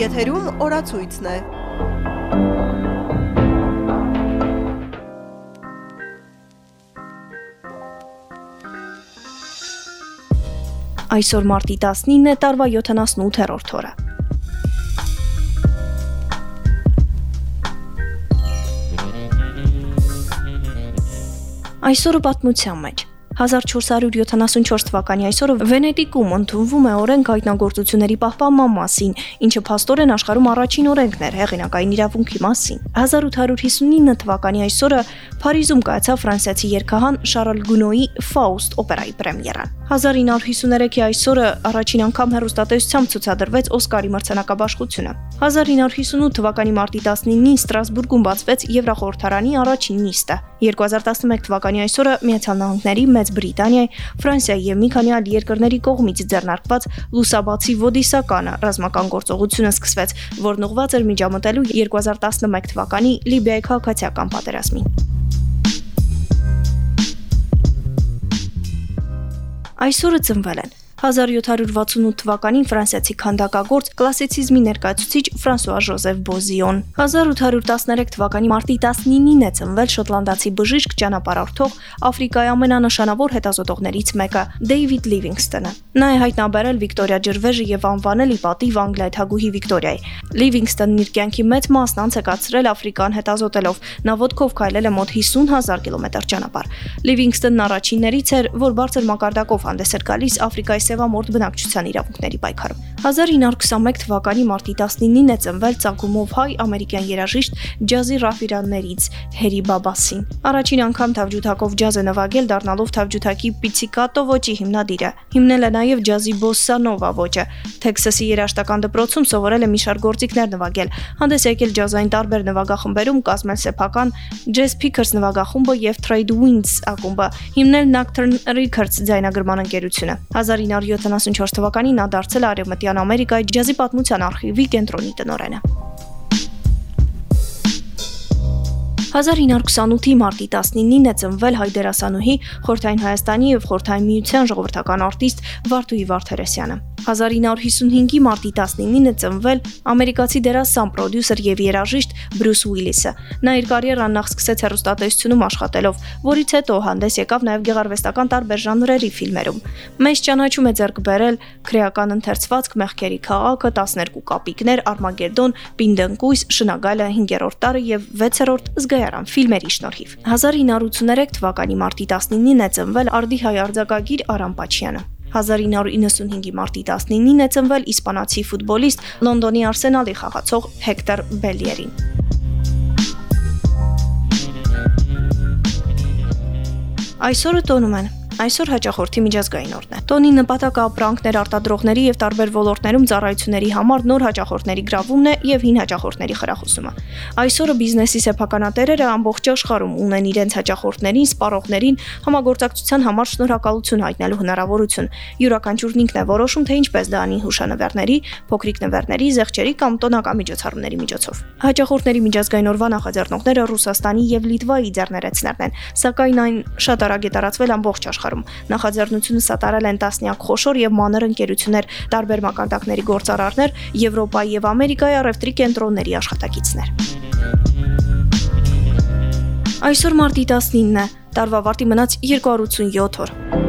Եթերում օրացույցն է։ Այսօր մարտի 19-ն է, տարվա 78-րդ օրը։ Այսօրը պատմության մեջ 1474 թվականի այսօրը Վենետիկում ընդունվում է օրենք հայտնագործությունների պահպանման մասին, ինչը փաստորեն աշխարհում առաջին օրենքն էր հեղինակային իրավունքի մասին։ 1859 թվականի այսօրը Փարիզում կայացավ ֆրանսիացի երգահան Շարլ Գունոյի Ֆաուստ օպերայի պրեմիերան։ 1953-ի այսօրը առաջին անգամ հերոստատեսությամբ ցուցադրվեց Օսկարի մրցանակաբաշխությունը։ 1958 թվականի մարտի 19-ին Ստրասբուրգում բացվեց Եվրախորհրդարանի առաջին նիստը։ 2011 թվականի այսօրը Միացյալ Նահանգների Մեծ Բրիտանիայի, Ֆրանսիայի եւ մի քանի այլ երկրների կողմից ձեռնարկված լուսաբացի ոդիսականը ռազմական գործողությունը սկսվեց, որն ուղղված էր միջամտելու 2011 թվականի Լիբիայի քաղաքացիական պատերազմին։ Այսօրը ծնվել են 1768 թվականին ֆրանսիացի քանդակագործ կլասիցիզմի ներկայացուցիչ Ֆրանսուଆ Ժոզեֆ Բոզիոն 1813 թվականի մարտի 19-ին է ծնվել շոտլանդացի բժիշկ ճանապարհորդող Աֆրիկայի ամենանշանավոր հետազոտողներից մեկը Դեյվիդ Լիվինգստոնը նա է հայտնաբերել Վիկտորիա ջրվեժը եւ անվանել ի պատիվ Անգլիայի թագուհի Վիկտորիայի Լիվինգստոնն իր կյանքի մեծ մասն անց է կացրել Աֆրիկան հետազոտելով նա ոդկով քայլել է մոտ 50000 կիլոմետր ճանապարհ Լիվինգստոնն առաջիններից էր որ բարձր մակարդակով հանդես էր գալիս Աֆրիկայի սևամորտ բնակչության իրավունքների պայքարում։ 1921 թվականի մարտի 19-ին է ծնվել ցանկումով հայ ամերիկյան երաժիշտ ջազի ռաֆիրաններից Հերի Բաբասին։ Առաջին անգամ թավջութակով ջազ է նվագել դառնալով թավջութակի պիցիկատո ոճի հիմնադիրը։ Հիմնել է նաև ջազի բոսսա նովա ոճը։ Թեքսասի երաժշտական դպրոցում սովորել է մի շարք գործիքներ նվագել։ Հանդես եկել ջազային տարբեր նվագախմբերում կազմել սեփական Jazz Pickers նվագախումբը եւ Trade Winds ակումբը։ Հիմնել Nocturne Records ձայնագրման ընկերությունը։ 1974 թվականին նա դարձել Արևմտյան Ամերիկայի ջազի պատմության արխիվի կենտրոնի տնօրենը։ 1928-ի մարտի 19-ին է ծնվել հայ դերասանուհի Խորթային Հայաստանի եւ Խորթային Միության ժողովրդական արտիստ Վարդուհի Վարդերեսյանը։ 1955-ի մարտի 19-ին է ծնվել ամերիկացի դերասան, պրոդյուսեր եւ երաժիշտ Բրյուս Ուիլիսը։ Նա իր կարիերան նախ սկսեց հեռուստատեսությունում աշխատելով, որից հետո հանդես եկավ նաեւ գեղարվեստական տարբեր ժանրերի ֆիլմերում։ Մեծ ճանաչում է ձեռք բերել քրեական ընթերցվածք Մեղքերի քաղաքը, 12 կապիկներ, Արմագեդոն, Պինդենկույս, Շնագալը 5-րդ տարը եւ 6-րդ զգայարան ֆիլմերի շնորհիվ։ 1983 թվականի մարտի 19-ին է ծնվել Արդի հայ արձակագիր Արամ Պաչյանը։ 1995-ի մարտի 19-ին է ծնվել իսպանացի ֆուտբոլիստ Լոնդոնի Արսենալի խաղացող Հեկտոր Բելիերին։ Այսօրը տոնում են Այսօր հաճախորդի միջազգային օրն է։ Տոնի նպատակը ապրանքներ արտադրողների եւ տարբեր ոլորտներում ծառայությունների համար նոր հաճախորդների գրավումն է եւ հին հաճախորդների խրախուսումը։ Այսօրը բիզնեսի սեփականատերերը ամբողջ աշխարհում ունեն իրենց հաճախորդներին, սպառողներին համագործակցության համար շնորհակալություն հայտնելու հնարավորություն։ Յուրաքանչյուրն ինքն է որոշում, թե ինչպես դա անի հուշանվերների, փոքրիկ նվերների, զեղչերի կամ տոնական միջոցառումների միջոցով։ Հաճախորդների միջազգային օրվա նախաձեռնողները Ռուսաստանի եւ Լիտվայի ձեռներեցներն են, սակայն այն շատ արագ է տարածվել ամբողջ աշխարհում աշխարհում։ Նախաձեռնությունը սատարել են տասնյակ խոշոր եւ մանր ընկերություններ, տարբեր մակարդակների գործարարներ, Եվրոպայի եւ Ամերիկայի առևտրի կենտրոնների աշխատակիցներ։ Այսօր մարտի 19-ն է, տարվա վարտի մնաց 287 օր։